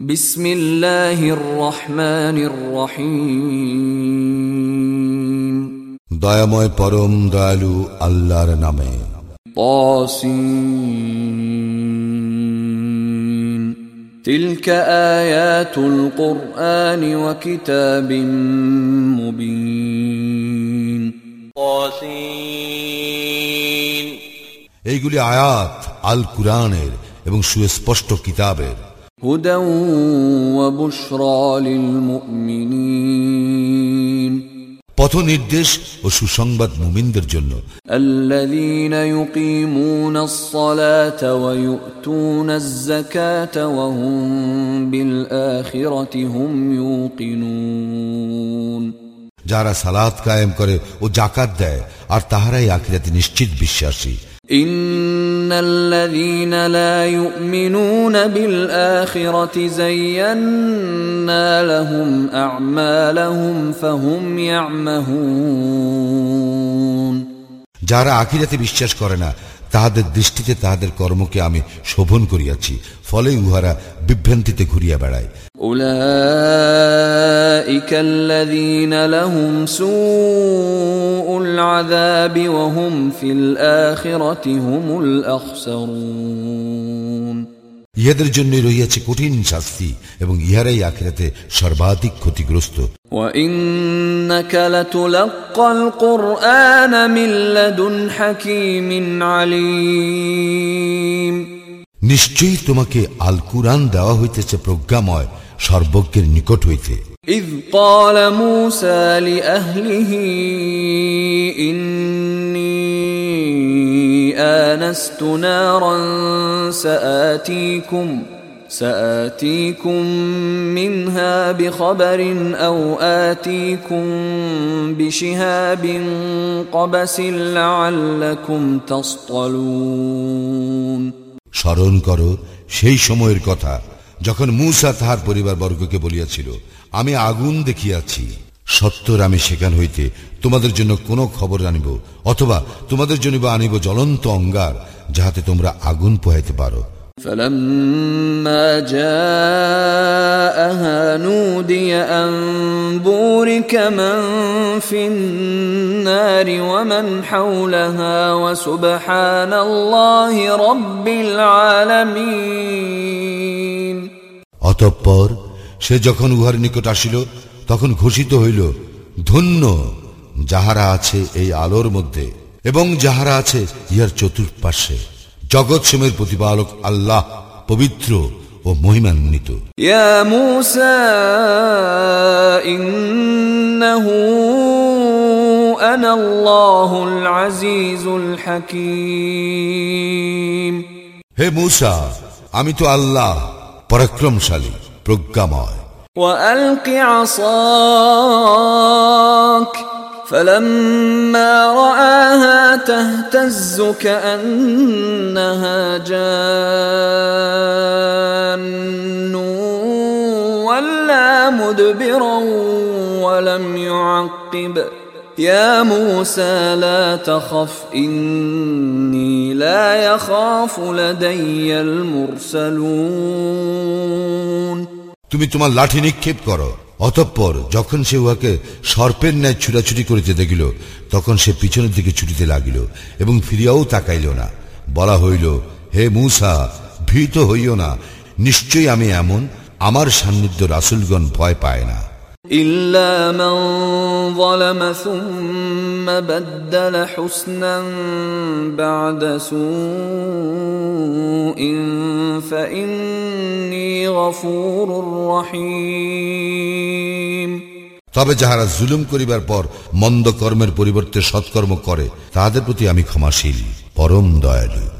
بسم الله الرحمن الرحيم দয়াময় পরম দয়ালু আল্লাহর নামে طاسين تلك آيات القرآن وكتاب مبين طاسين এইগুলি আয়াত আল কুরআনের এবং সুস্পষ্ট কিতাবের هدى وبشرى للمؤمنين পথ নির্দেশ ও সুসংবাদ মুমিনদের জন্য الذين يقيمون الصلاة ويؤتون الزكاة وهم بالآخرة هم يوقنون যারা সালাত কায়েম করে ও জাকাত দেয় আর তাহারাই আখিরাতে নিশ্চিত বিশ্বাসী إن الذين لا يؤمنون بالآخرة زينا لهم أعمالهم فهم يعمهون যারা আখিরাতে বিশ্বাস করে না তাহাদের দৃষ্টিতে তাহাদের কর্মকে আমি শোভন করিয়াছি ফলে উহারা বিভ্রান্তিতে ঘুরিয়া বেড়ায় أولئك الذين لهم سوء العذاب وهم في الآخرة هم الأخسرون ইহাদের জন্য রহিয়াছে কঠিন শাস্তি এবং ইহারাই আখিরাতে সর্বাধিক ক্ষতিগ্রস্ত وإنك لتلقى القرآن من لدن حكيم عليم নিশ্চয়ই তোমাকে আল কুরআন দেওয়া হইতেছে প্রজ্ঞাময় সর্বজ্ঞের নিকট হইতে إذ قال موسى لأهله إني آنست نارا سآتيكم سآتيكم منها بخبر أو آتيكم بشهاب قبس لعلكم تصطلون স্মরণ করো সেই সময়ের কথা যখন মূসা তাহার পরিবার বর্গকে বলিয়াছিল আমি আগুন দেখিয়াছি সত্তর আমি সেখান হইতে তোমাদের জন্য কোনো খবর আনিব অথবা তোমাদের জন্য বা আনিব জ্বলন্ত অঙ্গার যাহাতে তোমরা আগুন পোহাইতে পারো فلما جاءها نودي أن بورك من في النار ومن حولها وسبحان الله رب العالمين অতঃপর সে যখন উহার নিকট আসিল তখন ঘোষিত হইল ধন্য যাহারা আছে এই আলোর মধ্যে এবং যাহারা আছে ইহার চতুর্পাশে জগৎ সেমের প্রতিপালক আল্লাহ পবিত্র ও মহিমান্বিত। হে মূসা আমি তো আল্লাহ পরাক্রমশালী প্রজ্ঞাময়। وألق عصاك فلما رآها تهتز كأنها جان ولا مدبرا ولم يعقب يا موسى لا تخف إني لا يخاف لدي المرسلون তুমি তোমার লাঠি নিক্ষেপ করো। অতঃপর যখন সে উহাকে সর্পের ন্যায় ছুটাছুটি করিতে দেখিল, তখন সে পিছনের দিকে ছুটিতে লাগিল এবং ফিরিয়াও তাকাইল না। বলা হইল, হে মূসা, ভীত হইও না। নিশ্চয়ই আমি এমন, আমার সান্নিধ্য রাসুলগণ ভয় পায় না। إلا من ظلم ثم بدل حسنا بعد سوء فإني غفور رحيم তবে যাহারা জুলুম করিবার পর মন্দ কর্মের পরিবর্তে সৎকর্ম করে তাহাদের প্রতি আমি ক্ষমাশীল পরম দয়ালু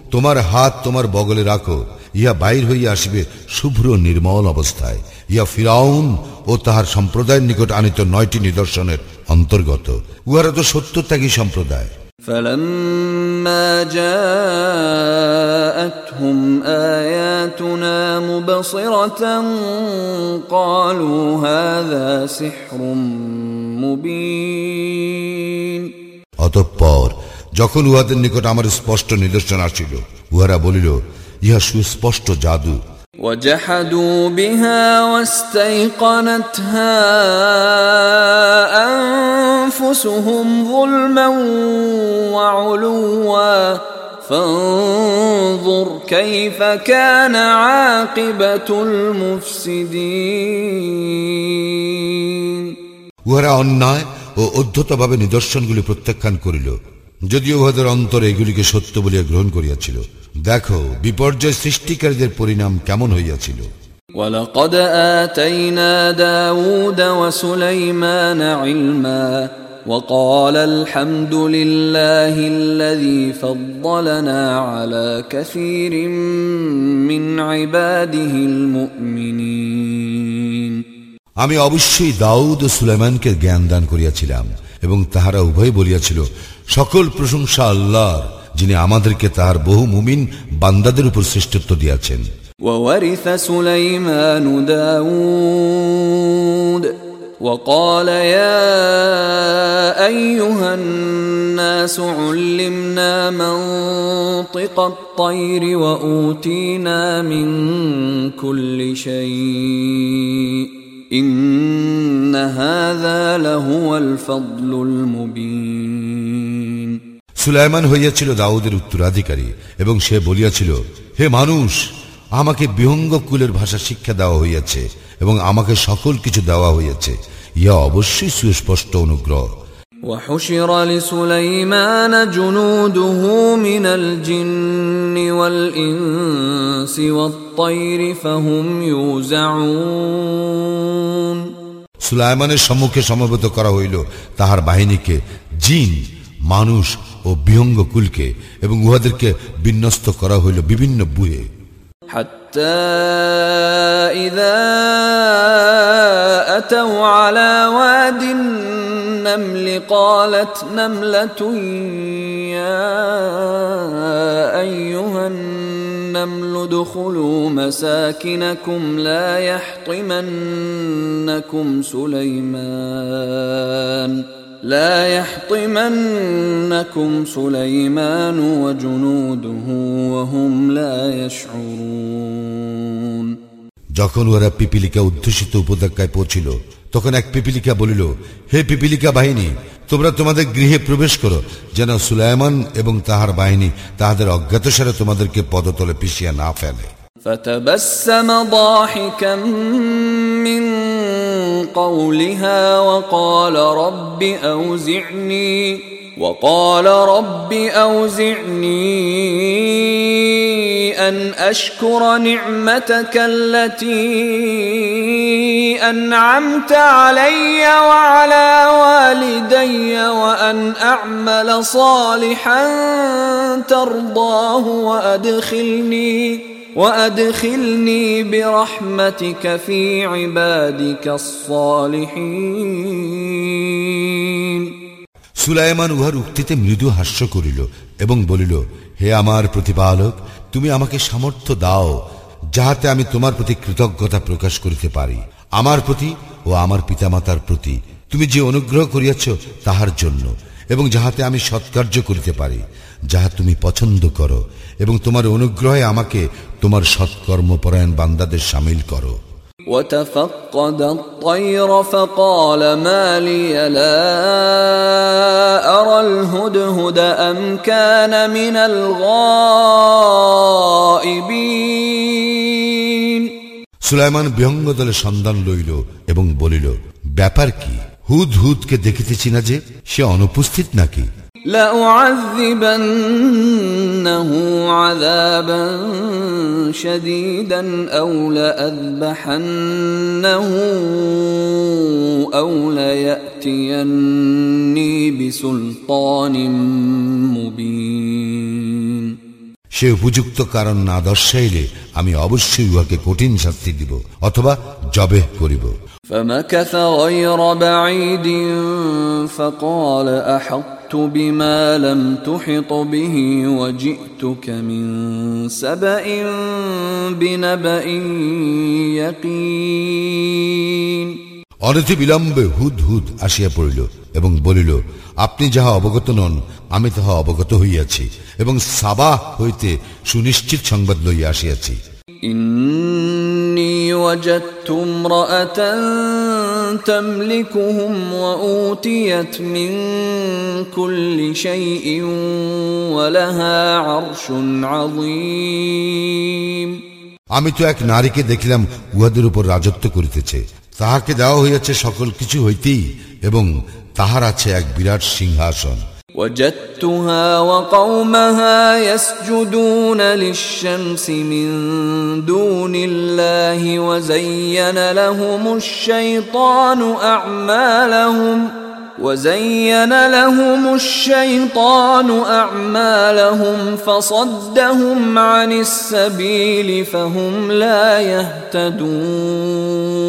তোমার হাত তোমার বগলে রাখো ইহা বাইর হইয়া আসিবে শুভ্র নির্মল অবস্থায় ইয়া ফিরাউন ও তাহার সম্প্রদায়ের নিকট আনিত নয়টি নিদর্শনের অন্তর্গত উহারা তো সত্যত্যাগী সম্প্রদায় فلما جاءتهم آياتنا مبصرة قالوا هذا سحر مبين অতঃপর যখন উহাদের নিকট আমার স্পষ্ট নিদর্শন আসিল উহারা বলিল ইহা সুস্পষ্ট জাদু وجحدوا بها واستيقنتها أنفسهم ظلما وعلوا فانظر كيف كان عاقبة المفسدين উহারা অন্যায় ও অধ্যতভাবে নিদর্শনগুলি প্রত্যাখ্যান করিল যদিও উহাদের অন্তরে এগুলিকে সত্য বলিয়া গ্রহণ করিয়াছিল দেখো বিপর্যয় সৃষ্টিকারীদের পরিণাম কেমন হইয়াছিল ولقد آتينا داود وسليمان علما وقال الحمد لله الذي فضلنا على كثير من عباده المؤمنين আমি অবশ্যই দাউদ ও সুলাইমানকে জ্ঞান দান করিয়াছিলাম এবং তাহারা উভয় বলিয়াছিল সকল প্রশংসা আল্লাহর যিনি আমাদেরকে তাহার বহু মুমিন বান্দাদের উপর শ্রেষ্ঠত্ব দিয়াছেন وورث سليمان داود وقال يا أيها الناس علمنا منطق الطير وأوتينا من كل شيء إن هذا لهو الفضل المبين সুলাইমান হইয়াছিল দাউদের উত্তরাধিকারী এবং সে বলিয়াছিল হে মানুষ আমাকে বিহঙ্গ কুলের ভাষা শিক্ষা দেওয়া হইয়াছে এবং আমাকে সকল কিছু দেওয়া হইয়াছে ইহা অবশ্যই সুস্পষ্ট অনুগ্রহ وحشر لسليمان جنوده من الجن والإنس والطير فهم يوزعون সুলাইমানের সম্মুখে সমবেত করা হইল তাহার বাহিনীকে জিন মানুষ ও বিহঙ্গ কুলকে এবং উহাদেরকে বিন্যস্ত করা হইল বিভিন্ন বুয়ে حتى إذا أتوا على واد النمل قالت نملة يا أيها النمل ادخلوا مساكنكم لا يحطمنكم سليمان لا يحطمنكم سليمان وجنوده وهم لا يشعرون যখন ওরা পিপিলিকা উদ্ধুষিত উপত্যকায় পৌঁছিল তখন এক পিপিলিকা বলিল হে পিপিলিকা বাহিনী তোমরা তোমাদের গৃহে প্রবেশ করো যেন সুলাইমান এবং তাহার বাহিনী তাহাদের অজ্ঞাতসারে তোমাদেরকে পদতলে পিছিয়ে না ফেলে فتبسم ضاحكا من قولها وقال رب أوزعني وقال رب أوزعني أن أشكر نعمتك التي أنعمت علي وعلى والدي وأن أعمل صالحا ترضاه وأدخلني وأدخلني برحمتك في عبادك الصالحين সুলাইমান উহার উক্তিতে মৃদু হাস্য করিল এবং বলিল হে আমার প্রতিপালক তুমি আমাকে সামর্থ্য দাও যাহাতে আমি তোমার প্রতি কৃতজ্ঞতা প্রকাশ করিতে পারি আমার প্রতি ও আমার পিতামাতার প্রতি তুমি যে অনুগ্রহ করিয়াছ তাহার জন্য এবং যাহাতে আমি সৎকার্য করিতে পারি যাহা তুমি পছন্দ করো এবং তোমার অনুগ্রহে আমাকে তোমার সৎকর্মপরায়ণ বান্দাদের সামিল করো وتفقد الطير فقال ما لي لا أرى الهدهد أم كان من الغائبين সুলাইমান বিহঙ্গ দলে সন্ধান লইল এবং বলিল ব্যাপার কি হুদ হুদকে দেখিতেছি না যে সে অনুপস্থিত নাকি لأعذبنه عذابا شديدا أو لأذبحنه أو ليأتيني بسلطان مبين সে উপযুক্ত কারণ না দর্শাইলে আমি অবশ্যই উহাকে কঠিন শাস্তি দিব অথবা জবেহ করিব فمكث غير بعيد فقال احطت بما لم تحط به وجئتك من سبا بنبا يقين অনতি বিলম্বে হুদ হুদ আসিয়া পড়িল এবং বলিল আপনি যাহা অবগত নন আমি তাহা অবগত হইয়াছি এবং সাবাহ হইতে সুনিশ্চিত সংবাদ লইয়া আসিয়াছি إني وجدت امرأة تملكهم وأوتيت من كل شيء ولها عرش عظيم আমি তো এক নারীকে দেখিলাম উহাদের উপর রাজত্ব করিতেছে তাহাকে দেওয়া হইয়াছে সকল কিছু হইতেই এবং তাহার আছে এক বিরাট সিংহাসন وجدتها وقومها يسجدون للشمس من دون الله وزين لهم الشيطان أعمالهم وزين لهم الشيطان أعمالهم فصدهم عن السبيل فهم لا يهتدون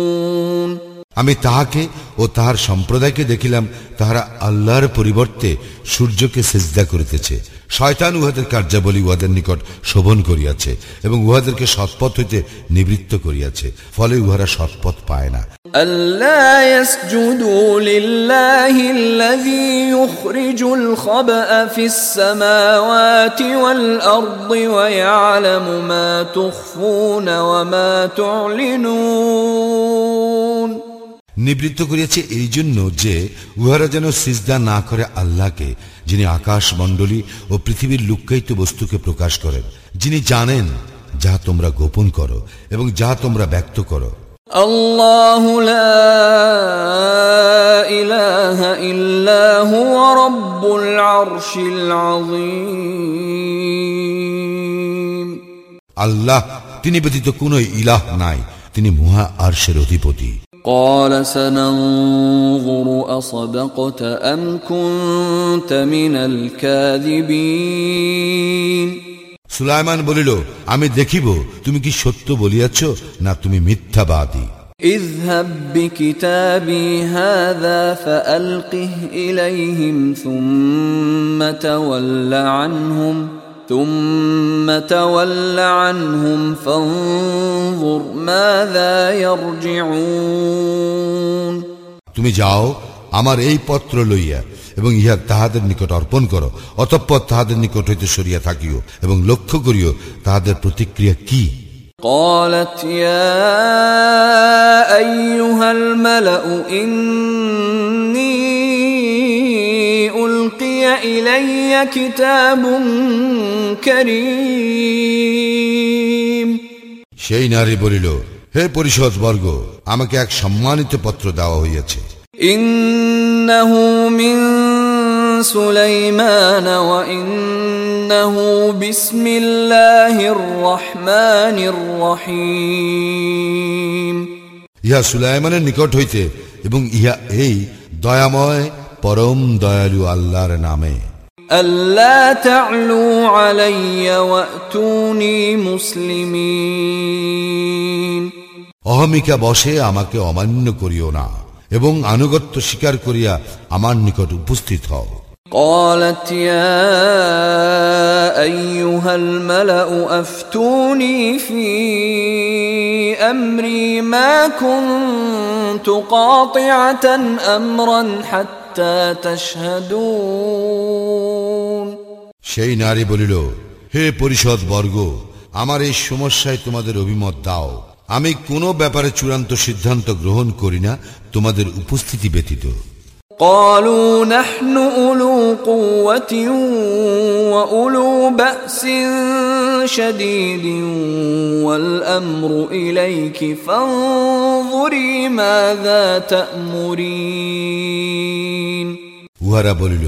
আমি তাহাকে ও তাহার সম্প্রদায়কে দেখিলাম তাহারা আল্লাহর পরিবর্তে সূর্যকে সেজদা করিতেছে শয়তান উহাদের কার্যাবলী উহাদের নিকট শোভন করিয়াছে এবং উহাদেরকে সৎপথ হইতে নিবৃত্ত করিয়াছে ফলে উহারা সৎপথ পায় না ألا يسجدوا لله الذي يخرج الخبأ في السماوات والأرض ويعلم ما تخفون وما تعلنون নিবৃত্ত করিয়াছে এই জন্য যে উহারা যেন সিজদা না করে আল্লাহকে যিনি আকাশ মণ্ডলী ও পৃথিবীর লুক্কায়িত বস্তুকে প্রকাশ করেন যিনি জানেন যা তোমরা গোপন করো এবং যা তোমরা ব্যক্ত করো। আল্লাহ ইলাহা ইল্লাহু আল্লাহ তিনি ব্যতীত কোন ইলাহ নাই। তিনি মুহা আরশের অধিপতি قال سننظر أصدقت أم كنت من الكاذبين সুলাইমান বলিল আমি দেখিব তুমি কি সত্য বলিয়াছ না তুমি মিথ্যাবাদী اذهب بكتابي هذا فألقه إليهم ثم تول عنهم ثم تول عنهم فانظر ماذا يرجعون তুমি যাও আমার এই পত্র লইয়া এবং ইহা তাহাদের নিকট অর্পণ করো অতঃপর তাহাদের নিকট হইতে সরিয়া থাকিও এবং লক্ষ্য করিও তাহাদের প্রতিক্রিয়া কি قالت يا أيها الملأ إني ইলাইয়া কিতাবুন কারীম সেই নারী বলিল হে পরিষদ বর্গ আমাকে এক সম্মানিত পত্র দেওয়া হইয়াছে। ইন্নাহু মিন সুলাইমান ওয়া ইন্নাহু বিসমিল্লাহির রহমানির রহিম ইহা সুলাইমানের নিকট হইতে এবং ইয়া এই দয়াময় পরম দয়ালু আল্লাহর নামে ألا تعلوا علي وأتوني مسلمين অহমিকা বসে আমাকে অমান্য করিও না এবং আনুগত্য স্বীকার করিয়া আমার নিকট উপস্থিত হও قالت يا أيها الملأ أفتوني في أمري ما كنت قاطعة أمرا حتى تشهدون সেই নারী বলিল হে পরিষদ বর্গ আমার এই সমস্যায় তোমাদের অভিমত দাও আমি কোনো ব্যাপারে চূড়ান্ত সিদ্ধান্ত গ্রহণ করি না তোমাদের উপস্থিতি ব্যতীত قالوا نحن أولو قوة وأولو بأس شديد والأمر إليك فانظري ماذا تأمرين উহারা বলিল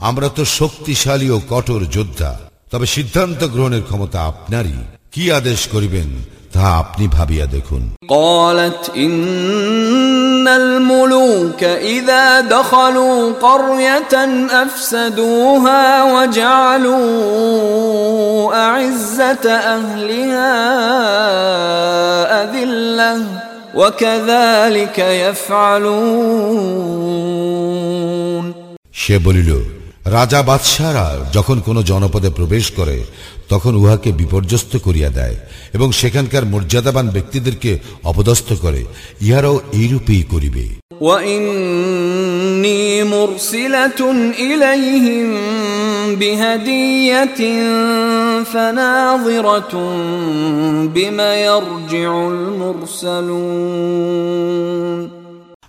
আমরা তো শক্তিশালী ও কঠোর যোদ্ধা তবে সিদ্ধান্ত গ্রহণের ক্ষমতা আপনারই কি আদেশ করিবেন তা আপনি ভাবিয়া দেখুন قالت إن الملوك إذا دخلوا قرية أفسدوها وجعلوا أعزة أهلها أذلة وكذلك يفعلون সে বলিল, রাজা বাদশাহরা যখন কোনো জনপদে প্রবেশ করে, তখন উহাকে বিপর্যস্ত করিয়া দেয় এবং সেখানকার মর্যাদাবান ব্যক্তিদেরকে অপদস্থ করে। ইহারাও এইরূপেই করিবে। বিমা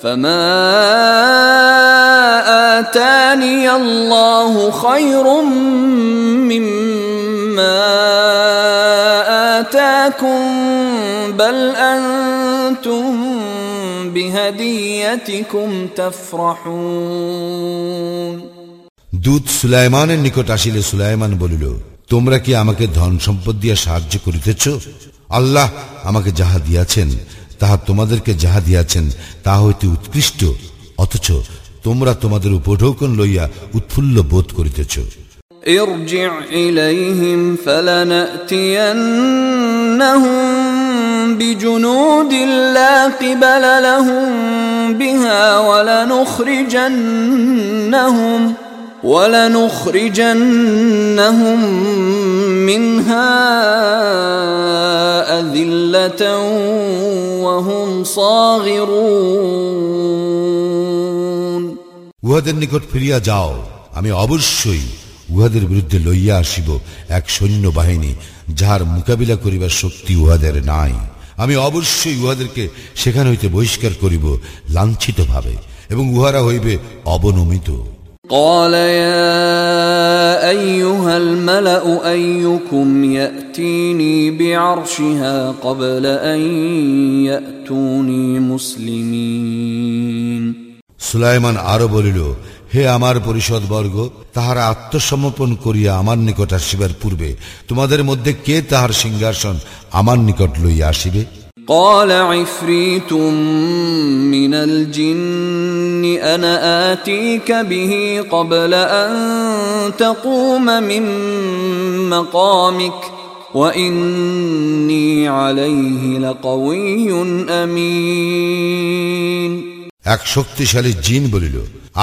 فما آتاني الله خير مما آتاكم بل أنتم بهديتكم تفرحون দূত সুলাইমানের নিকট আসিলে সুলাইমান বলিল তোমরা কি আমাকে ধন সম্পদ দিয়া সাহায্য করিতেছ আল্লাহ আমাকে যাহা দিয়াছেন তাহা তোমাদেরকে যাহা দিয়াছেন তাহা হইতে উৎকৃষ্ট অথচ তোমরা তোমাদের উপঢৌকন লইয়া উৎফুল্ল বোধ করিতেছ ارجع إليهم فلنأتينهم بجنود لا قبل لهم بها ولنخرجنهم ولنخرجنهم منها أذلة وهم صاغرون উহাদের নিকট ফিরিয়া যাও আমি অবশ্যই উহাদের বিরুদ্ধে লইয়া আসিব এক সৈন্য বাহিনী যাহার মোকাবিলা করিবার শক্তি উহাদের নাই আমি অবশ্যই উহাদেরকে সেখান হইতে বহিষ্কার করিব লাঞ্ছিত ভাবে এবং উহারা হইবে অবনমিত قال يا ايها الملا ايكم ياتيني بعرشها قبل ان ياتوني مسلمين সুলাইমান আরও বলিল, হে আমার পরিষদ বর্গ তাহারা আত্মসমর্পণ করিয়া আমার নিকট আসিবার পূর্বে তোমাদের মধ্যে কে তাহার সিংহাসন আমার নিকট লইয়া আসিবে? قال عفريت من الجن أنا آتيك به قبل أن تقوم من مقامك وإني عليه لقوي أمين এক শক্তিশালী জিন বলিল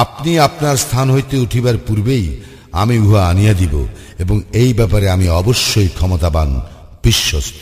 আপনি আপনার স্থান হইতে উঠিবার পূর্বেই আমি উহা আনিয়া দিব এবং এই ব্যাপারে আমি অবশ্যই ক্ষমতাবান বিশ্বস্ত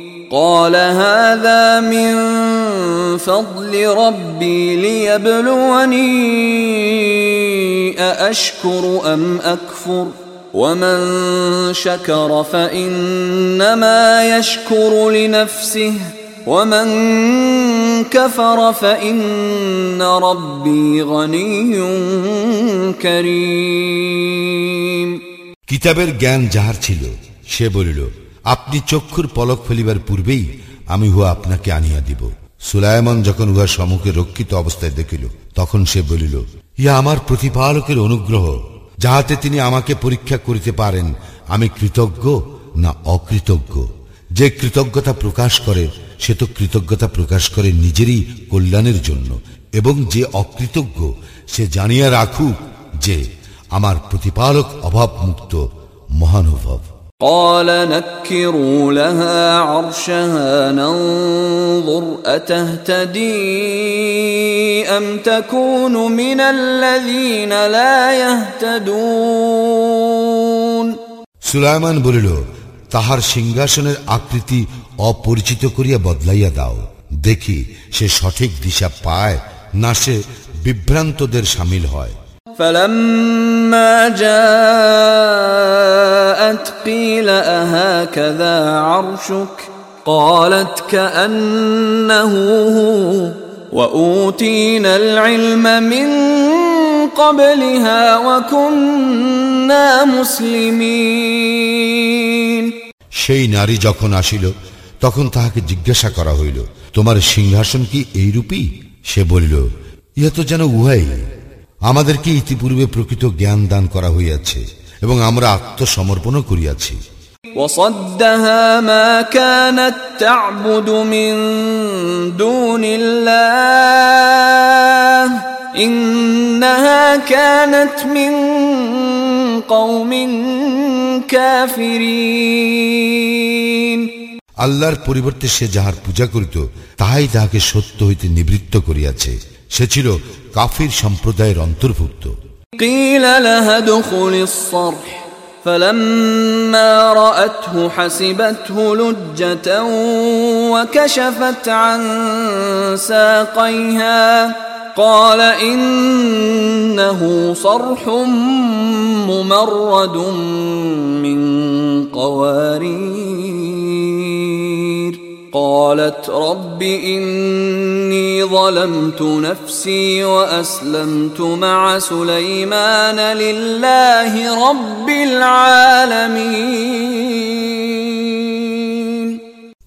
قال هذا من فضل ربي ليبلوني أأشكر أم أكفر ومن شكر فإنما يشكر لنفسه ومن كفر فإن ربي غني كريم কিতাবের জ্ঞান যাহার ছিল সে বলিল আপনি চক্ষুর পলক ফেলিবার পূর্বেই আমি উহা আপনাকে আনিয়া দিব। সুলায়মন যখন উহার সম্মুখে রক্ষিত অবস্থায় দেখিল, তখন সে বলিল ইয়া আমার প্রতিপালকের অনুগ্রহ, যাহাতে তিনি আমাকে পরীক্ষা করিতে পারেন, আমি কৃতজ্ঞ না অকৃতজ্ঞ? যে কৃতজ্ঞতা প্রকাশ করে, সে তো কৃতজ্ঞতা প্রকাশ করে নিজেরই কল্যাণের জন্য, এবং যে অকৃতজ্ঞ, সে জানিয়া রাখুক যে, আমার প্রতিপালক অভাবমুক্ত, মহানুভব। قال نكروا لها عرشها ننظر أتهتدي أم تكون من الذين لا يهتدون সুলাইমান বলিল তাহার সিংহাসনের আকৃতি অপরিচিত করিয়া বদলাইয়া দাও দেখি সে সঠিক দিশা পায় না সে বিভ্রান্তদের সামিল হয় فلما جاءت قيل أهكذا عرشك قالت كأنه هو وأوتينا العلم من قبلها وكنا مسلمين সেই নারী যখন আসিল তখন তাহাকে জিজ্ঞাসা করা হইল তোমার সিংহাসন কি এইরূপী সে বলিল ইহা তো যেন উহাই আমাদেরকে ইতিপূর্বে প্রকৃত জ্ঞান দান করা হইয়াছে এবং আমরা আত্মসমর্পণও করিয়াছি وصدها ما كانت تعبد من دون الله انها كانت من قوم كافرين আল্লাহর পরিবর্তে সে যাহার পূজা করিত তাহাই তাহাকে সত্য হইতে নিবৃত্ত করিয়াছে সে ছিল কাফির সম্প্রদায়ের অন্তর্ভুক্ত قيل لها ادخل الصرح فلما رأته حسبته لجة وكشفت عن ساقيها قال إنه صرح ممرد من قوارير قالت رب إني ظلمت نفسي وأسلمت مع سليمان لله رب العالمين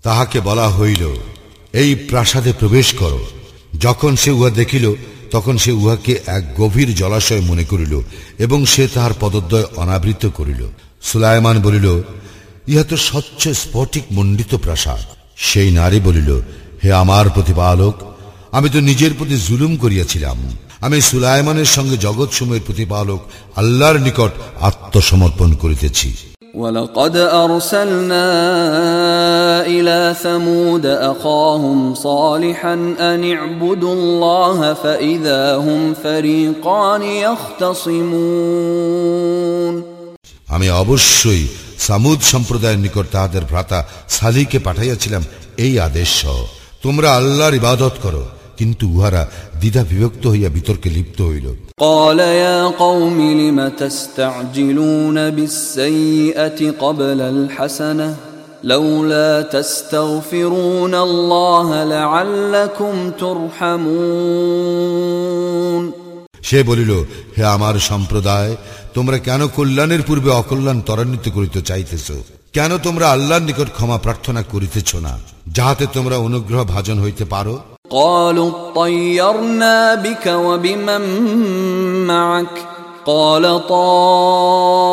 তাহাকে বলা হইল এই প্রাসাদে প্রবেশ করো যখন সে উহা দেখিল তখন সে উহাকে এক গভীর জলাশয় মনে করিল এবং সে তাহার পদদ্বয় অনাবৃত করিল সুলায়মান বলিল ইহা তো স্বচ্ছ স্ফটিক মণ্ডিত প্রাসাদ সেই নারী বলিল হে আমার প্রতিপালক আমি তো নিজের প্রতি জুলুম করিয়াছিলাম আমি সুলায়মানের সঙ্গে জগৎসমূহের প্রতিপালক আল্লাহর নিকট আত্মসমর্পণ করিতেছি ولقد أرسلنا إلى ثمود أخاهم صالحا أن اعبدوا الله فإذا هم فريقان يختصمون আমি অবশ্যই সামুদ সম্প্রদায়ের নিকট তাহাদের ভ্রাতা সালিকে পাঠাইয়াছিলাম এই আদেশ সহ তোমরা আল্লাহর ইবাদত করো কিন্তু উহারা দ্বিধা বিভক্ত হইয়া বিতর্কে লিপ্ত হইল قال يا قوم لم تستعجلون بالسيئة قبل الحسنة لولا تستغفرون الله لعلكم ترحمون সে বলিল হে আমার সম্প্রদায় তোমরা কেন কল্যাণের পূর্বে অকল্যাণ ত্বরান্বিত করিতে চাইতেছ কেন তোমরা আল্লাহর নিকট ক্ষমা প্রার্থনা করিতেছ না যাহাতে তোমরা অনুগ্রহ ভাজন হইতে পারো قالوا اطيرنا بك وبمن معك قال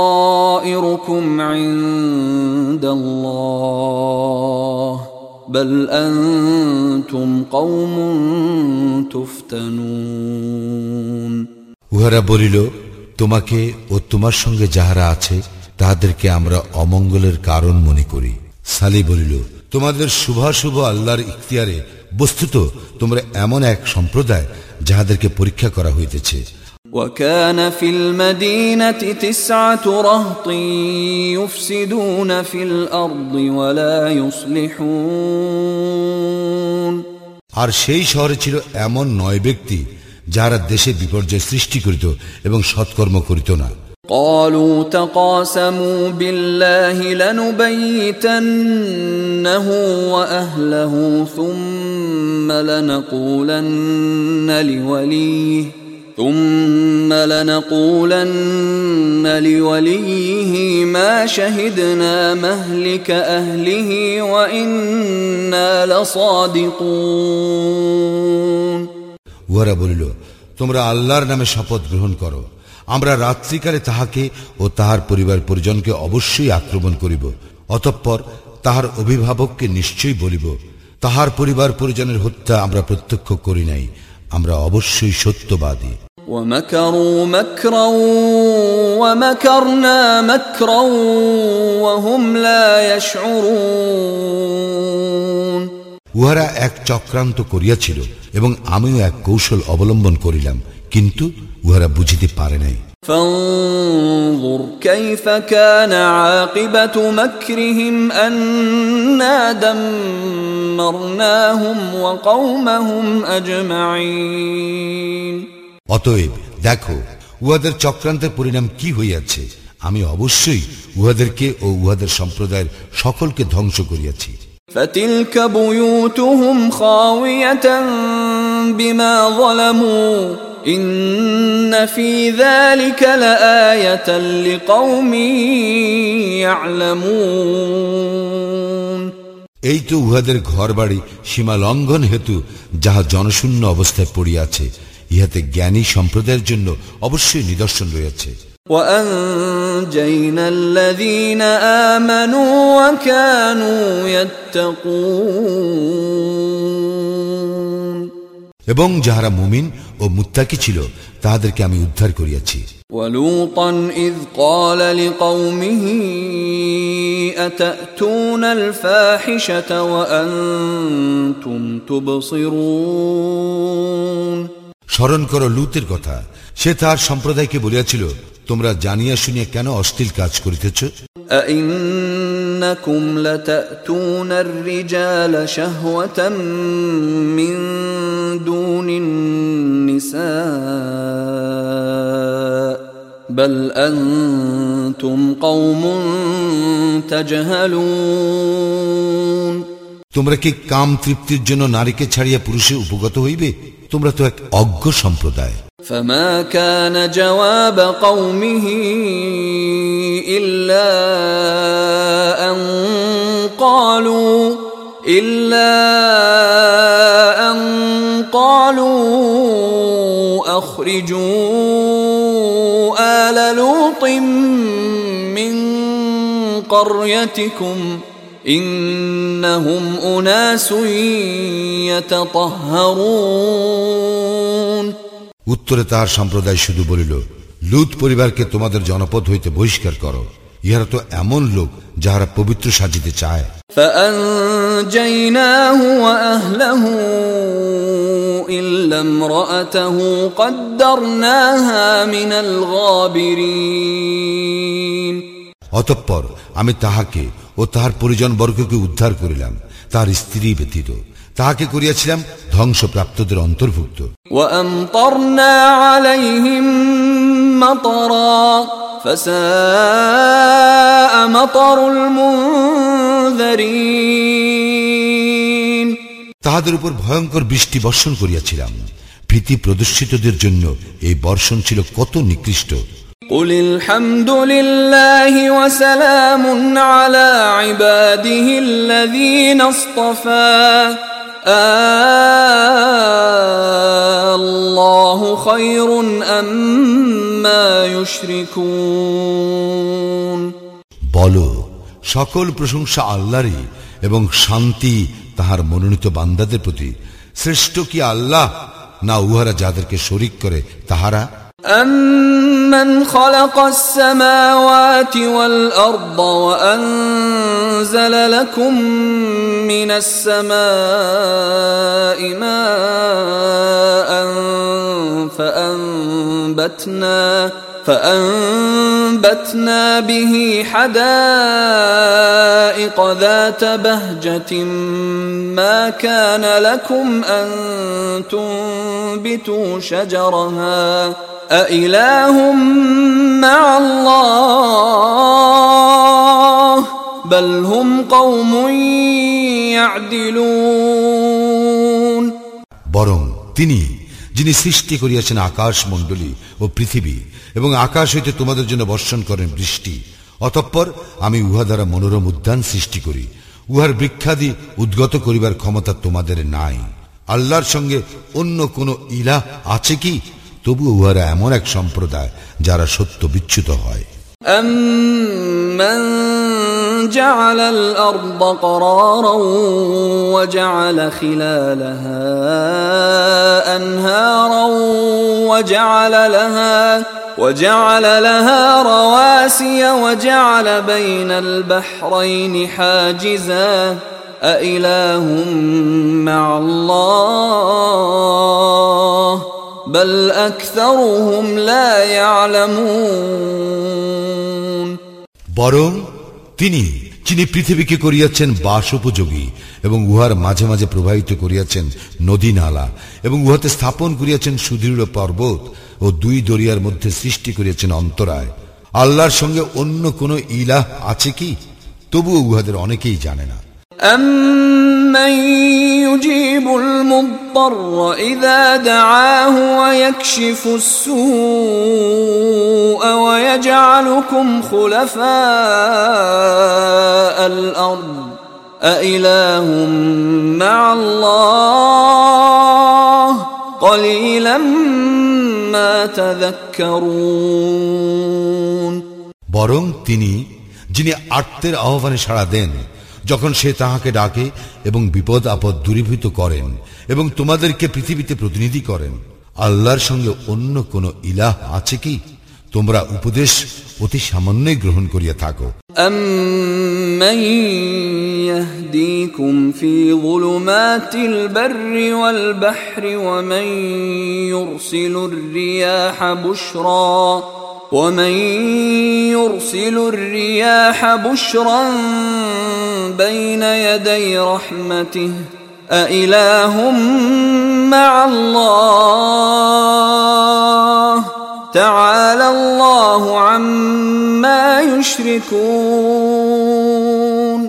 طائركم عند الله بل انتم قوم تفتنون উহারা বলিল তোমাকে ও তোমার সঙ্গে যাহারা আছে তাহাদেরকে আমরা অমঙ্গলের কারণ মনে করি সালি বলিল তোমাদের শুভাশুভ আল্লাহর ইখতিয়ারে বস্তুত তোমরা এমন এক সম্প্রদায় যাহাদেরকে পরীক্ষা করা হইতেছে وكان في المدينة تسعة رهط يفسدون في الأرض ولا يصلحون আর সেই শহরে ছিল এমন নয় ব্যক্তি যাহারা দেশে বিপর্যয় সৃষ্টি করিত এবং সৎকর্ম করিত না قالوا تقاسموا بالله لنبيتنه وأهله ثم لنقولن لوليه ثم لنقولن لوليه ما شهدنا مهلك أهله وإنا لصادقون উহারা বলিল তোমরা আল্লাহর নামে শপথ গ্রহণ করো আমরা রাত্রিকালে তাহাকে ও তাহার পরিবার পরিজনকে অবশ্যই আক্রমণ করিব অতঃপর তাহার অভিভাবককে নিশ্চয়ই বলিব তাহার পরিবার পরিজনের হত্যা আমরা প্রত্যক্ষ করি নাই আমরা অবশ্যই সত্যবাদী ومكروا مكرا ومكرنا مكرا وهم لا يشعرون উহারা এক চক্রান্ত করিয়াছিল এবং আমিও এক কৌশল অবলম্বন করিলাম কিন্তু উহারা বুঝিতে পারে নাই فانظر كيف كان عاقبة مكرهم أنا دمرناهم وقومهم أجمعين অতএব দেখো উহাদের চক্রান্তের পরিণাম কি হইয়াছে আমি অবশ্যই উহাদেরকে ও উহাদের সম্প্রদায়ের সকলকে ধ্বংস করিয়াছি فتلك بيوتهم خاوية بما ظلموا إن في ذلك لآية لقوم يعلمون এই তো উহাদের ঘর বাড়ি সীমা লঙ্ঘন হেতু যাহা জনশূন্য অবস্থায় পড়িয়াছে ইহাতে জ্ঞানী সম্প্রদায়ের জন্য অবশ্যই নিদর্শন রয়েছে وأنجينا الذين آمنوا وكانوا يتقون এবং যাহারা মুমিন ও মুত্তাকি ছিল তাহাদেরকে আমি উদ্ধার করিয়াছি ولوطا إذ قال لقومه أتأتون الفاحشة وأنتم تبصرون স্মরণ করো লুতের কথা সে তার সম্প্রদায়কে বলিয়াছিল তোমরা জানিয়া শুনিয়া কেন অশ্লীল কাজ করিতেছ أئنكم لتأتون الرجال شهوة من دون النساء بل أنتم قوم تجهلون তোমরা কি কাম তৃপ্তির জন্য নারীকে ছাড়িয়া পুরুষে উপগত হইবে তোমরা তো এক অজ্ঞ সম্প্রদায় فما كان جواب قومه إلا أن قالوا إلا أن قالوا أخرجوا آل لوط من قريتكم إنهم أناس يتطهرون উত্তরে তাহার সম্প্রদায় শুধু বলিল লুত পরিবারকে তোমাদের জনপদ হইতে বহিষ্কার করো ইহারা তো এমন লোক যাহারা পবিত্র সাজিতে চায় فأنجيناه وأهله إلا امرأته قدرناها من الغابرين অতঃপর আমি তাহাকে ও তাহার পরিজন বর্গকে উদ্ধার করিলাম। তার স্ত্রী ব্যতীত। তাহাকে করিয়াছিলাম ধ্বংসপ্রাপ্তদের অন্তর্ভুক্ত। তাহাদের উপর ভয়ঙ্কর বৃষ্টি বর্ষণ করিয়াছিলাম। ভীতি প্রদর্শিতদের জন্য এই বর্ষণ ছিল কত নিকৃষ্ট। قل الحمد لله وسلام على عباده الذين اصطفى الله خير أما يشركون বলো সকল প্রশংসা আল্লাহরই এবং শান্তি তাহার মনোনীত বান্দাদের প্রতি শ্রেষ্ঠ কি আল্লাহ না উহারা যাদেরকে শরিক করে তাহারা أمن خلق السماوات والأرض وأنزل لكم من السماء ماء فأنبتنا فأنبتنا به حدائق ذات بهجة. ما كان لكم أن تنبتوا شجرها. أإله مع الله بل هم قوم يعدلون বরং তিনি যিনি সৃষ্টি করিয়াছেন আকাশ মণ্ডলী ও পৃথিবী এবং আকাশ হইতে তোমাদের জন্য বর্ষণ করেন বৃষ্টি অতঃপর আমি উহা দ্বারা মনোরম উদ্যান সৃষ্টি করি উহার বৃক্ষাদি উদ্গত করিবার ক্ষমতা তোমাদের নাই আল্লাহর সঙ্গে অন্য কোন ইলাহ আছে কি তবু উহারা এমন এক সম্প্রদায় যারা সত্য বিচ্যুত হয় أمن جعل الأرض قرارا وجعل خلالها أنهارا وجعل لها وجعل لها رواسي وجعل بين البحرين حاجزا أإله مع الله بل আকসারুহুম لا يعلمون বরং তিনি, যিনি পৃথিবীকে করিয়াছেন বাস উপযোগী এবং উহার মাঝে মাঝে প্রবাহিত করিয়াছেন নদী নালা এবং উহাতে স্থাপন করিয়াছেন সুদৃঢ় পর্বত ও দুই দরিয়ার মধ্যে সৃষ্টি করিয়াছেন অন্তরায়। আল্লাহর সঙ্গে অন্য কোন ইলাহ আছে কি? তবুও উহাদের অনেকেই জানে না। أمن يجيب المضطر إذا دعاه ويكشف السوء ويجعلكم خلفاء الأرض أإله مع الله قليلا ما تذكرون বরং তিনি যিনি আত্মের আহ্বানে সাড়া দেন যখন সে তাহাকে ডাকে এবং বিপদ আপদ দূরীভূত করেন এবং তোমাদেরকে পৃথিবীতে প্রতিনিধি করেন আল্লাহর সঙ্গে অন্য কোন ইলাহ আছে কি তোমরা উপদেশ অতি সামান্যই গ্রহণ করিয়া থাকো أمن يهديكم في ظلمات البر والبحر ومن يرسل الرياح بشرا ومن يرسل الرياح بشرا بين يدي رحمته أإله مع الله تعالى الله عما يشركون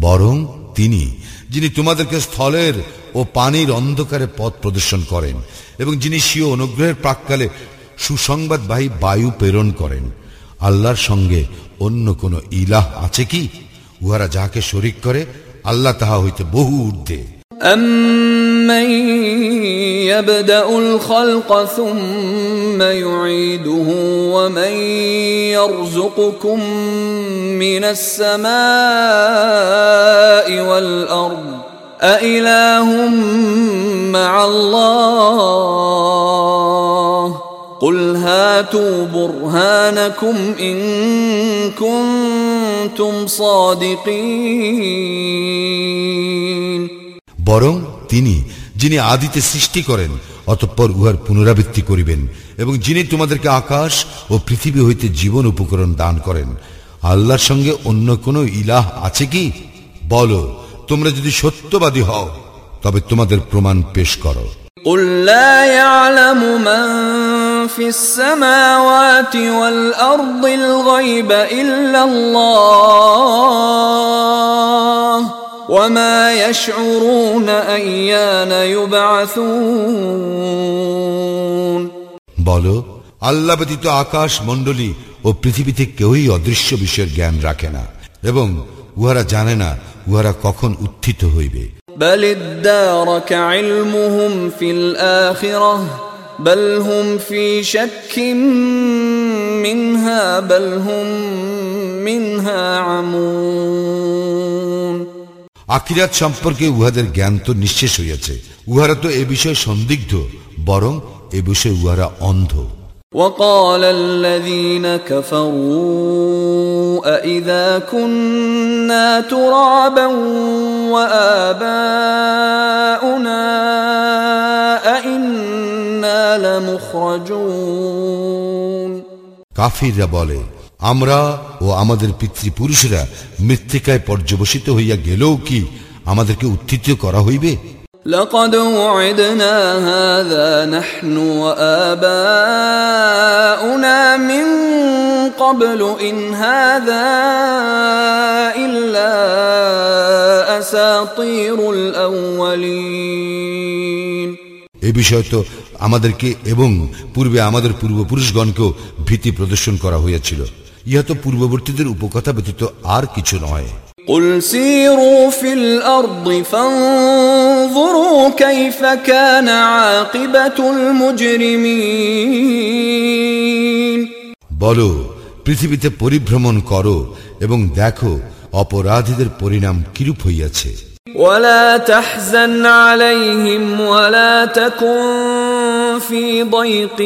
বরং তিনি যিনি তোমাদেরকে স্থলের ও পানির অন্ধকারে পথ প্রদর্শন করেন এবং যিনি স্বীয় অনুগ্রহের প্রাককালে সুসংবাদবাহী বায়ু প্রেরণ করেন আল্লাহর সঙ্গে অন্য কোন ইলাহ আছে কি উহারা যাহাকে শরিক করে আল্লাহ তাহা হইতে বহু ঊর্ধ্বে أمن يبدأ الخلق ثم يعيده ومن يرزقكم من السماء والأرض أإله مع الله قل هاتوا برهانكم إن كنتم صادقين বরং তিনি যিনি আদিতে সৃষ্টি করেন অতঃপর উহার পুনরাবৃত্তি করিবেন এবং যিনি তোমাদেরকে আকাশ ও পৃথিবী হইতে জীবন উপকরণ দান করেন আল্লাহর সঙ্গে অন্য কোন ইলাহ আছে কি বলো তোমরা যদি সত্যবাদী হও তবে তোমাদের প্রমাণ পেশ করো قل لا يعلم من في السماوات والأرض الغيب إلا الله وما يشعرون أيان يبعثون বলো আল্লাহ ব্যতীত আকাশ মণ্ডলী ও পৃথিবীতে কেউই অদৃশ্য বিষয়ের জ্ঞান রাখে না এবং উহারা জানে না উহারা কখন উত্থিত হইবে بل ادارك علمهم في الآخرة بل هم في شك منها بل هم منها عمون আখিরাত সম্পর্কে উহাদের জ্ঞান তো নিঃশেষ হইয়াছে উহারা তো এ বিষয়ে সন্দিগ্ধ বরং এ বিষয়ে উহারা অন্ধ وقال الذين كفروا أإذا كنا ترابا وآباؤنا أإنا لمخرجون কাফিররা বলে আমরা ও আমাদের পিতৃপুরুষরা মৃত্তিকায় পর্যবসিত হইয়া গেলেও কি আমাদেরকে উত্থিত করা হইবে لقد وعدنا هذا نحن وآباؤنا من قبل إن هذا إلا أساطير الأولين এ বিষয়ে তো আমাদেরকে এবং পূর্বে আমাদের পূর্বপুরুষগণকেও ভীতি প্রদর্শন করা হইয়াছিল ইহা তো পূর্ববর্তীদের উপকথা ব্যতীত আর কিছু নয় قل سيروا في الأرض فانظروا كيف كان عاقبة المجرمين বলো পৃথিবীতে পরিভ্রমণ করো এবং দেখো অপরাধীদের পরিণাম কিরূপ হইয়াছে ولا تحزن عليهم ولا تكن في ضيق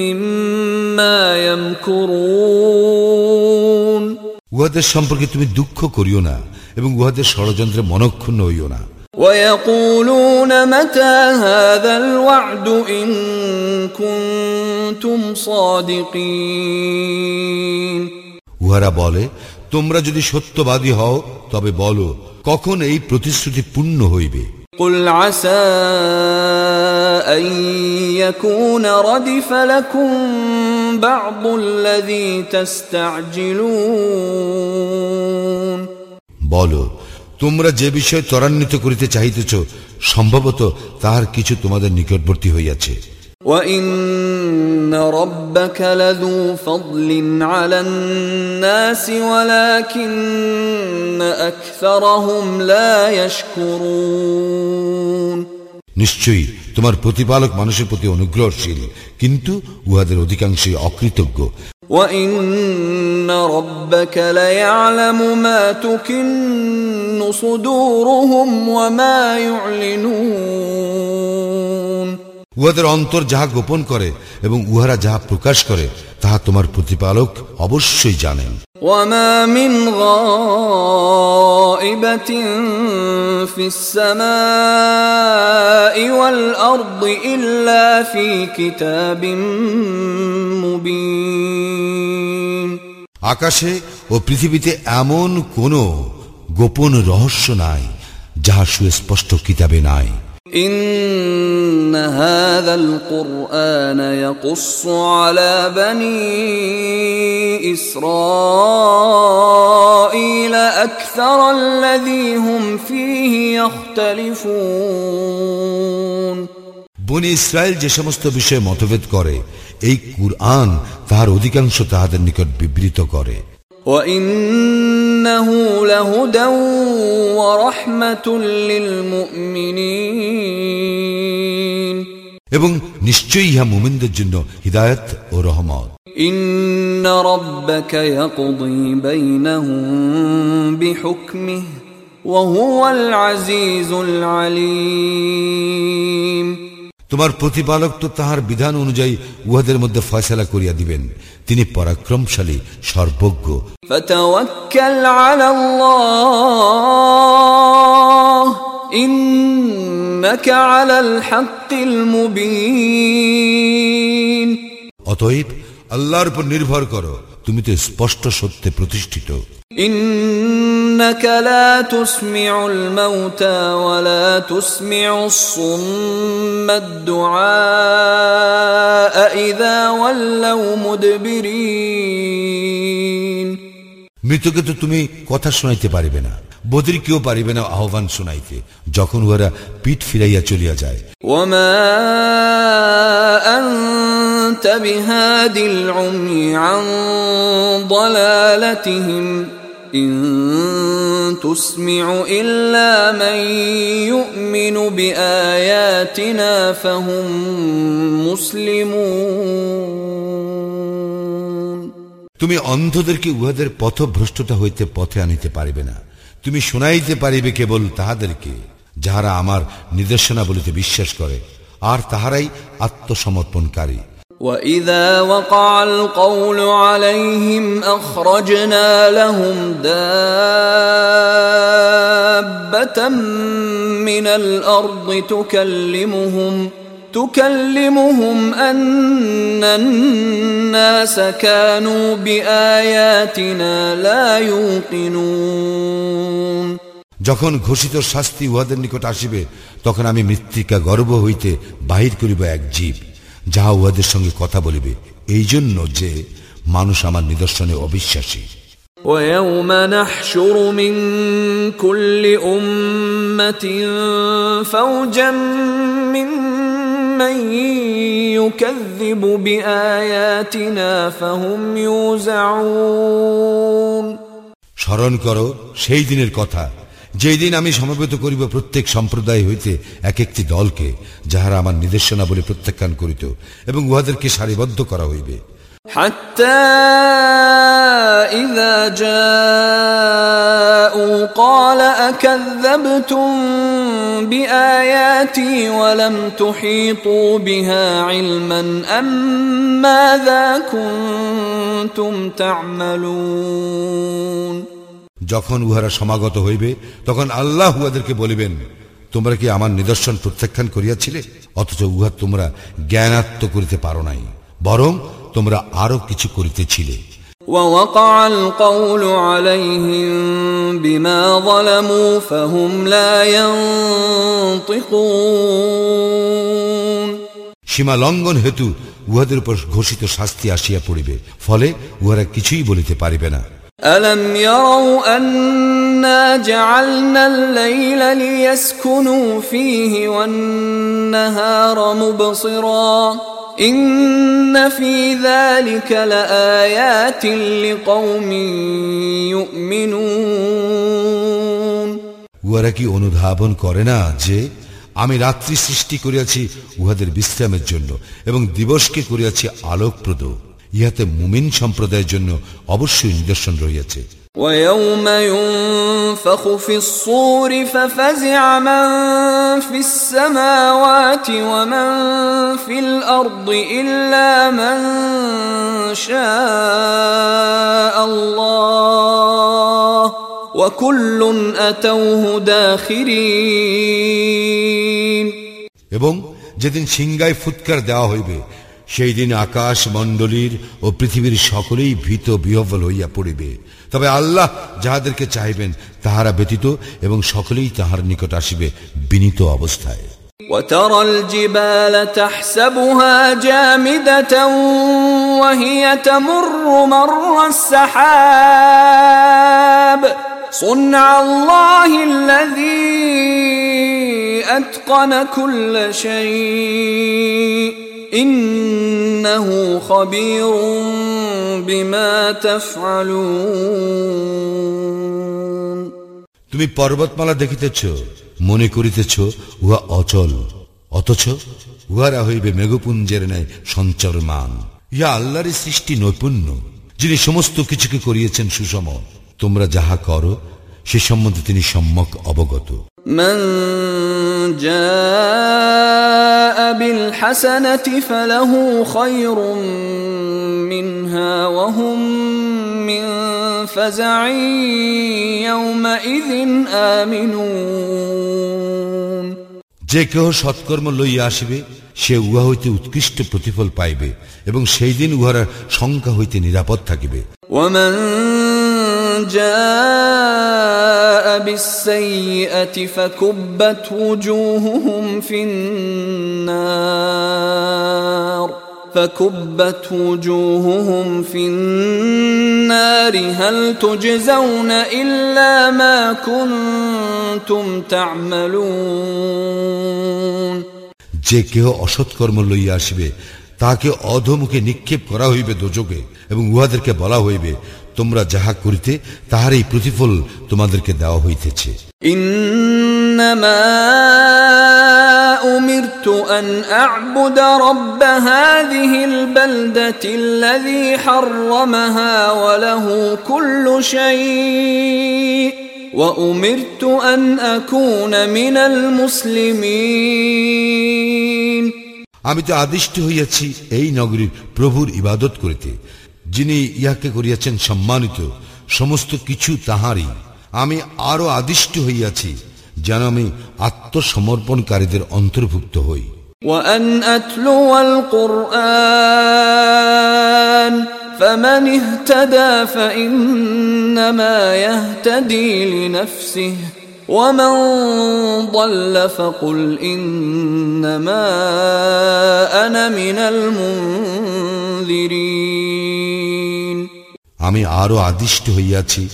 مما يمكرون উহাদের সম্পর্কে তুমি দুঃখ করিও না এবং উহাদের ষড়যন্ত্রে মনক্ষুণ্ণ হইও না ويقولون متى هذا الوعد إن كنتم صادقين উহারা বলে তোমরা যদি সত্যবাদী হও তবে বলো কখন এই প্রতিশ্রুতি পূর্ণ হইবে قل عسى أن يكون ردف لكم بعض الذي تستعجلون বলো তোমরা যে বিষয় ত্বরান্বিত করিতে চাহিতেছ সম্ভবত তাহার কিছু তোমাদের নিকটবর্তী হইয়াছে وإن ربك لذو فضل على الناس ولكن أكثرهم لا يشكرون নিশ্চয়ই তোমার প্রতিপালক মানুষের প্রতি অনুগ্রহশীল কিন্তু উহাদের অধিকাংশই অকৃতজ্ঞ وإن ربك ليعلم ما تكن صدورهم وما يعلنون উহাদের অন্তর যাহা গোপন করে এবং উহারা যাহা প্রকাশ করে তাহা তোমার প্রতিপালক অবশ্যই জানেন وما من غائبة في السماء والأرض إلا في كتاب مبين আকাশে ও পৃথিবীতে এমন কোন গোপন রহস্য নাই যাহা সুস্পষ্ট কিতাবে নাই إن هذا القرآن يقص على بني إسرائيل أكثر الذي هم فيه يختلفون বনি ইসরায়েল যে সমস্ত বিষয়ে মতভেদ করে এই কুরআন তাহার অধিকাংশ তাহাদের নিকট বিবৃত করে وإنه لهدى ورحمة للمؤمنين এবং নিশ্চয়ই ইহা মুমিনদের জন্য হিদায়ত ও রহমত إن ربك يقضي بينهم بحكمه وهو العزيز العليم তোমার প্রতিপালক তো তাহার বিধান অনুযায়ী উহাদের মধ্যে ফয়সালা করিয়া দিবেন। তিনি পরাক্রমশালী সর্বজ্ঞ। অতএব আল্লাহর উপর নির্ভর করো তুমি তো স্পষ্ট সত্যে প্রতিষ্ঠিত। ইন إنك لا تسمع الموتى ولا تسمع الصم الدعاء إذا ولوا مدبرين মৃতকে তো তুমি কথা শোনাইতে পারিবে না বদির কেউ পারিবে না আহ্বান শোনাইতে যখন উহারা পিঠ ফিরাইয়া চলিয়া যায় وما أنت بهاد العمي عن ضلالتهم ইল্লা তুমি অন্ধদেরকে উহাদের পথভ্রষ্টতা হইতে পথে আনিতে পারিবে না। তুমি শুনাইতে পারিবে কেবল তাহাদেরকে, যাহারা আমার নির্দেশনা বলিতে বিশ্বাস করে, আর তাহারাই আত্মসমর্পণকারী। وإذا وقع القول عليهم أخرجنا لهم دابة من الأرض تكلمهم تكلمهم أن الناس كانوا بآياتنا لا يوقنون যখন ঘোষিত শাস্তি উহাদের নিকট আসিবে তখন আমি মৃত্তিকা গর্ভ হইতে বাহির করিব এক জীব যাহা উহাদের সঙ্গে কথা বলিবে এই জন্য যে মানুষ আমার নিদর্শনে অবিশ্বাসী ويوم نحشر من كل أمة فوجا ممن يكذب بآياتنا فهم يوزعون স্মরণ করো সেই দিনের কথা যেই দিন আমি সমবেত করিব প্রত্যেক সম্প্রদায় হইতে এক একটি দলকে যাহারা আমার নির্দেশনা বলে প্রত্যাখ্যান করিত এবং উহাদেরকে সারিবদ্ধ করা হইবে حتى إذا جاءوا قال أكذبتم بآياتي ولم تحيطوا بها علما أم ماذا كنتم تعملون যখন উহারা সমাগত হইবে তখন আল্লাহ উহাদেরকে বলিবেন তোমরা কি আমার নিদর্শন প্রত্যাখ্যান করিয়াছিলে অথচ উহা তোমরা জ্ঞানাত্ম করিতে পারো নাই বরং তোমরা আরো কিছু করিতেছিলে ووقع القول عليهم بما ظلموا فهم لا ينطقون সীমা লঙ্ঘন হেতু উহাদের উপর ঘোষিত শাস্তি আসিয়া পড়িবে ফলে উহারা কিছুই বলিতে পারিবে না ألم يروا أنا جعلنا الليل ليسكنوا فيه والنهار مبصرا إن في ذلك لآيات لقوم يؤمنون উহারা কি অনুধাবন করে না যে আমি রাত্রি সৃষ্টি করিয়াছি উহাদের বিশ্রামের জন্য এবং দিবসকে করিয়াছি আলোকপ্রদ ইহাতে মুমিন সম্প্রদায়ের জন্য অবশ্যই নিদর্শন রহিয়াছে ويوم ينفخ في الصور ففزع من في السماوات ومن في الارض الا من شاء الله وكل اتوه داخرين এবং যেদিন সিংগায় ফুৎকার দেওয়া হইবে সেই দিন আকাশ মণ্ডলীর ও পৃথিবীর সকলেই ভীত বিহবল হইয়া পড়িবে তবে আল্লাহ যাহাদেরকে চাইবেন তাহারা ব্যতীত এবং সকলেই তাহার নিকট আসিবে বিনীত অবস্থায় وترى الجبال تحسبها جامدة وهي تمر مر السحاب صنع الله الذي أتقن كل شيء إنه خبير بما تفعلون তুমি পর্বতমালা দেখিতেছ মনে করিতেছ উহা অচল অথচ উহারা হইবে মেঘপুঞ্জের ন্যায় সঞ্চরমান ইহা আল্লাহর সৃষ্টি নৈপুণ্য যিনি সমস্ত কিছুকে করিয়েছেন সুষম তোমরা যাহা করো সে সম্বন্ধে তিনি সম্যক অবগত من جاء بالحسنة فله خير منها وهم من فزع يومئذ آمنون যে কেহ সৎকর্ম লইয়া আসিবে সে উহা হইতে উৎকৃষ্ট প্রতিফল পাইবে এবং সেই দিন উহার সংখ্যা হইতে নিরাপদ থাকিবে ومن جاء بالسيئة فكبت وجوههم في النار فكبت وجوههم في النار هل تجزون إلا ما كنتم تعملون যে কেহ অসৎকর্ম লইয়া আসিবে তাহাকে অধমুখে নিক্ষেপ করা হইবে দোজকে এবং উহাদেরকে বলা হইবে তোমরা যাহা করিতে তাহার এই প্রতিফল তোমাদেরকে দেওয়া হইতেছে إنما أمرت أن أعبد رب هذه البلدة الذي حرمها وله كل شيء وأمرت أن أكون من المسلمين আমি তো আদিষ্ট হইয়াছি এই নগরীর প্রভুর ইবাদত করিতে যিনি ইহাকে করিয়াছেন সম্মানিত সমস্ত কিছু তাহারই আমি আরো আদিষ্ট হইয়াছি যেন আমি আত্মসমর্পণকারীদের অন্তর্ভুক্ত হই وأن أتلو القرآن فمن اهتدى فإنما يهتدي لنفسه ومن ضل فقل إنما أنا من المنذرين আমি আরও আদিষ্ট হইয়াছি।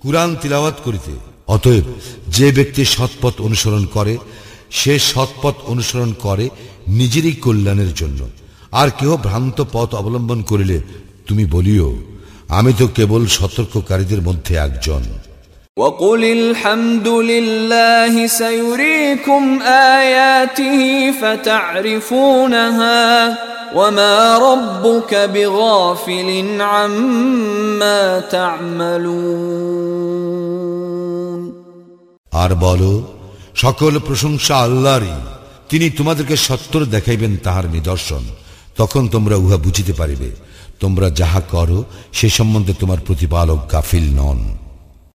কুরআন তিলাওয়াত করিতে। অতএব যে ব্যক্তি সৎপথ অনুসরণ করে, সে সৎপথ অনুসরণ করে নিজেরই কল্যাণের জন্য। আর কেহ ভ্রান্ত পথ অবলম্বন করিলে তুমি বলিও, আমি তো কেবল সতর্ককারীদের মধ্যে একজন। وقل الحمد لله سيريكم آياته فتعرفونها وما ربك بغافل عما تعملون আর বলো সকল প্রশংসা আল্লাহরই তিনি তোমাদেরকে সত্তর দেখাইবেন তাহার নিদর্শন তখন তোমরা উহা বুঝিতে পারিবে তোমরা যাহা করো সে সম্বন্ধে তোমার প্রতিপালক গাফিল নন